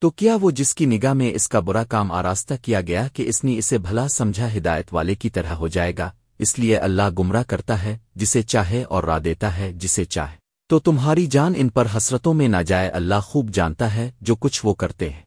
تو کیا وہ جس کی نگاہ میں اس کا برا کام آراستہ کیا گیا کہ اس نے اسے بھلا سمجھا ہدایت والے کی طرح ہو جائے گا، اس لیے اللہ گمراہ کرتا ہے، جسے چاہے اور را دیتا ہے جسے چاہے۔ تو تمہاری جان ان پر حسرتوں میں نہ جائے، اللہ خوب جانتا ہے جو کچھ وہ کرتے ہیں۔